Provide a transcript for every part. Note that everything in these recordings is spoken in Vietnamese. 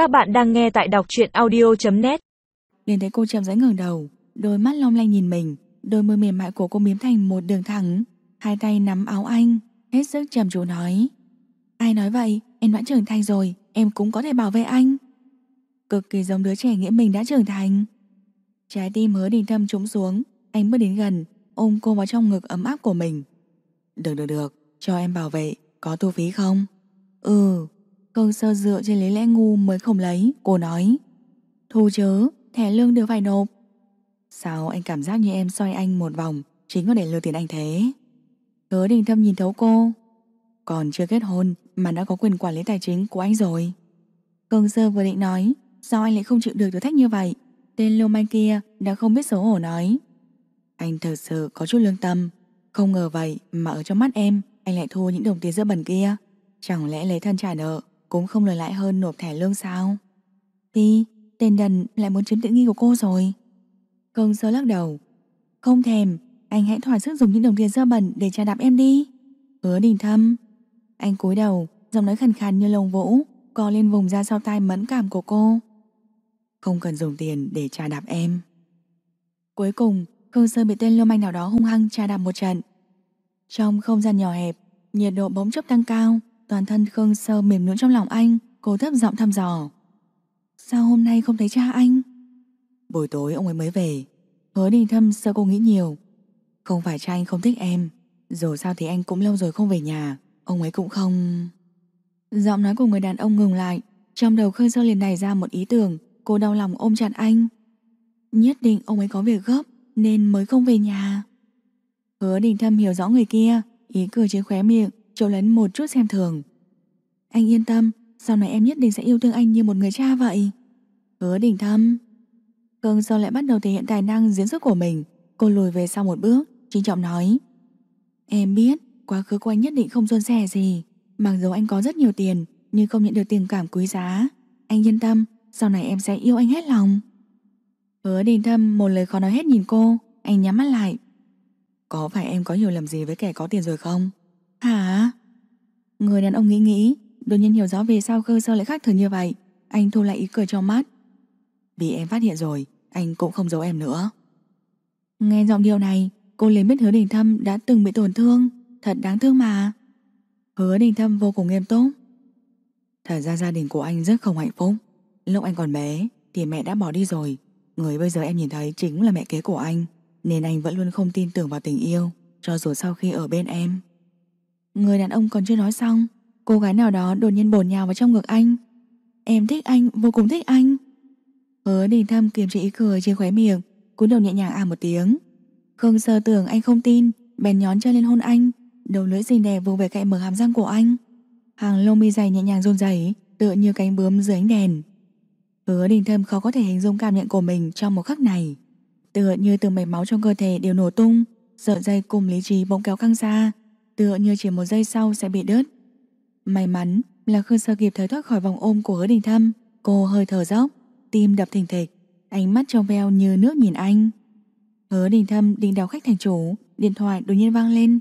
Các bạn đang nghe tại đọc truyện audio.net Liền thấy cô chậm rãi ngẩng đầu Đôi mắt long lanh nhìn mình Đôi môi mềm mại của cô miếm thành một đường thẳng Hai tay nắm áo anh Hết sức trầm chú nói. Ai nói vậy, em đã trưởng thành rồi Em cũng có thể bảo vệ anh. Cực kỳ giống đứa trẻ nghĩa mình đã trưởng thành. Trái tim hứa đình thâm trúng xuống Anh bước đến gần Ôm cô vào trong ngực ấm áp của mình. Được được được, cho em bảo vệ Có thu phí không? Ừ Khương sơ dựa trên lý lẽ ngu mới không lấy. Cô nói Thu chớ, thẻ lương đều phải nộp. Sao anh cảm giác như em xoay anh một vòng Chính có để lừa tiền anh thế? Hứa đình thâm nhìn thấu cô. Còn chưa kết hôn Mà đã có quyền quản lý tài chính của anh rồi. Khương sơ vừa định nói Sao anh lại không chịu được thử thách như vậy? Tên lưu manh kia đã không biết xấu hổ nói. Anh thật sự có chút lương tâm. Không ngờ vậy mà ở trong mắt em Anh lại thua những đồng tiền giữa bẩn kia. Chẳng lẽ lấy thân trả nợ cũng không lời lại hơn nộp thẻ lương sao? Thì, tên đần lại muốn chiếm tiện nghi của cô rồi. Cường sơ lắc đầu. Không thèm, Anh hãy thỏa sức dùng những đồng tiền dơ bẩn Để trả đạp em đi. Hứa đình thâm. Anh cúi đầu, Giọng nói khàn khàn như lồng vũ, Co lên vùng da sau tai mẫn cảm của cô. Không cần dùng tiền để trả đạp em. Cuối cùng Khương Sơ bị tên lưu manh nào đó hung hăng trả đạp một trận. Trong không gian nhỏ hẹp, Nhiệt độ bỗng chốc tăng cao. Toàn thân Khương Sơ mềm nhũn trong lòng anh Cô thấp giọng thăm dò. Sao hôm nay không thấy cha anh? Buổi tối ông ấy mới về. Hứa đình thâm sợ cô nghĩ nhiều. Không phải cha anh không thích em, Dù sao thì anh cũng lâu rồi không về nhà, Ông ấy cũng không Giọng nói của người đàn ông ngừng lại, Trong đầu Khương Sơ liền nảy ra một ý tưởng, Cô đau lòng ôm chặt anh. Nhất định ông ấy có việc gấp Nên mới không về nhà. Hứa đình thâm hiểu rõ người kia, Ý cười trên khóe miệng. Châu lấn một chút xem thường. Anh yên tâm, Sau này em nhất định sẽ yêu thương anh như một người cha vậy. Hứa đình thâm. Khương Sơ lại bắt đầu thể hiện tài năng diễn xuất của mình. Cô lùi về sau một bước, Trinh trọng nói. Em biết, quá khứ của anh nhất định không xuân sẻ gì. Mặc dù anh có rất nhiều tiền, Nhưng không nhận được tình cảm quý giá. Anh yên tâm, Sau này em sẽ yêu anh hết lòng. Hứa đình thâm một lời khó nói hết nhìn cô. Anh nhắm mắt lại. Có phải em có hiểu lầm gì với kẻ có tiền rồi không? Hả? Người đàn ông nghĩ nghĩ, Đột nhiên hiểu rõ vì sao cơ Sơ lại khác thường như vậy. Anh thu lại ý cười cho mắt. Vì em phát hiện rồi, Anh cũng không giấu em nữa. Nghe giọng điều này, Cô liền biết hứa đình thâm đã từng bị tổn thương. Thật đáng thương mà. Hứa đình thâm vô cùng nghiêm túc. Thật ra gia đình của anh rất không hạnh phúc. Lúc anh còn bé, Thì mẹ đã bỏ đi rồi. Người bây giờ em nhìn thấy chính là mẹ kế của anh, Nên anh vẫn luôn không tin tưởng vào tình yêu, Cho dù sau khi ở bên em. Người đàn ông còn chưa nói xong Cô gái nào đó đột nhiên bồn nhào vào trong ngực anh. Em thích anh, vô cùng thích anh. Hứa đình thâm kiềm chế ý cười trên khóe miệng cúi đầu nhẹ nhàng à một tiếng. Khương sơ tưởng anh không tin Bèn nhón chân lên hôn anh Đầu lưỡi xinh đẹp vùng về cạnh mở hàm răng của anh. Hàng lông mi dày nhẹ nhàng run rẩy Tựa như cánh bướm dưới ánh đèn. Hứa đình thâm khó có thể hình dung cảm nhận của mình Trong một khắc này. Tựa như từng mạch máu trong cơ thể đều nổ tung Sợi dây cùng lý trí bỗng kéo căng ra. Tựa như chỉ một giây sau sẽ bị đứt. May mắn là Khương Sơ kịp thời thoát khỏi vòng ôm của hứa đình thâm. Cô hơi thở dốc, Tim đập thình thịch, Ánh mắt trong veo như nước nhìn anh. Hứa đình thâm định đào khách thành chủ, Điện thoại đột nhiên vang lên.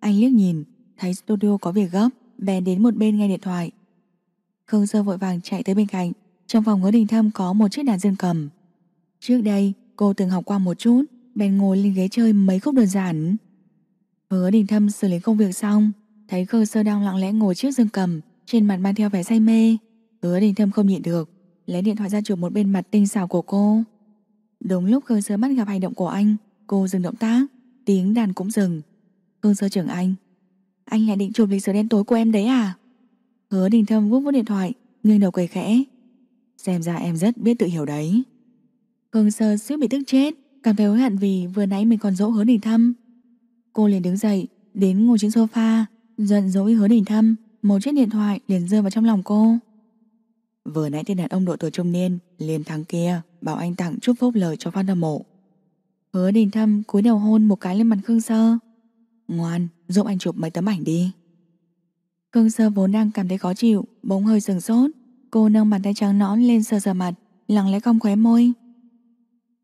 Anh liếc nhìn, Thấy studio có việc gấp Bèn đến một bên nghe điện thoại. Khương Sơ vội vàng chạy tới bên cạnh, Trong phòng hứa đình thâm có một chiếc đàn dương cầm. Trước đây, cô từng học qua một chút, Bèn ngồi lên ghế chơi mấy khúc đơn giản. Hứa đình thâm xử lý công việc xong, Thấy cơ Sơ đang lặng lẽ ngồi trước dương cầm, Trên mặt mang theo vẻ say mê. Hứa đình thâm không nhịn được, Lấy điện thoại ra chụp một bên mặt tinh xảo của cô. Đúng lúc cơ Sơ bắt gặp hành động của anh, Cô dừng động tác, Tiếng đàn cũng dừng. Cơ Sơ trưởng anh Anh lại định chụp lịch sử đen tối của em đấy à? Hứa đình thâm vuốt vuốt điện thoại, Nghiêng đầu cười khẽ. Xem ra em rất biết tự hiểu đấy. Khương Sơ suýt bị tức chết, Cảm thấy hối hận vì vừa nãy mình còn dỗ hứa đình thâm. Cô liền đứng dậy Đến ngồi trên sofa Giận dỗi hứa đình thâm Một chiếc điện thoại liền rơi vào trong lòng cô Vừa nãy tên đàn ông độ tuổi trung niên liền thắng kia bảo anh tặng chút phúc lời cho fan hâm mộ. Hứa đình thâm cúi đầu hôn một cái lên mặt Khương Sơ. Ngoan, giúp anh chụp mấy tấm ảnh đi. Khương Sơ vốn đang cảm thấy khó chịu, bỗng hơi sừng sốt. Cô nâng bàn tay trắng nõn lên sờ sờ mặt, lặng lẽ cong khóe môi.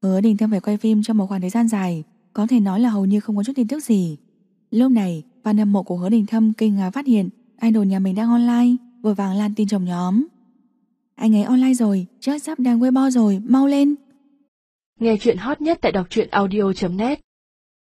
Hứa đình thâm phải quay phim trong một khoảng thời gian dài, có thể nói là hầu như không có chút tin tức gì. Lúc này, fan hâm mộ của hứa đình thâm kinh ngạc phát hiện idol nhà mình đang online, vội vàng lan tin trong nhóm. Anh ấy online rồi, chắc sắp đang Weibo rồi, mau lên. Nghe chuyện hot nhất tại đọc truyện audio.net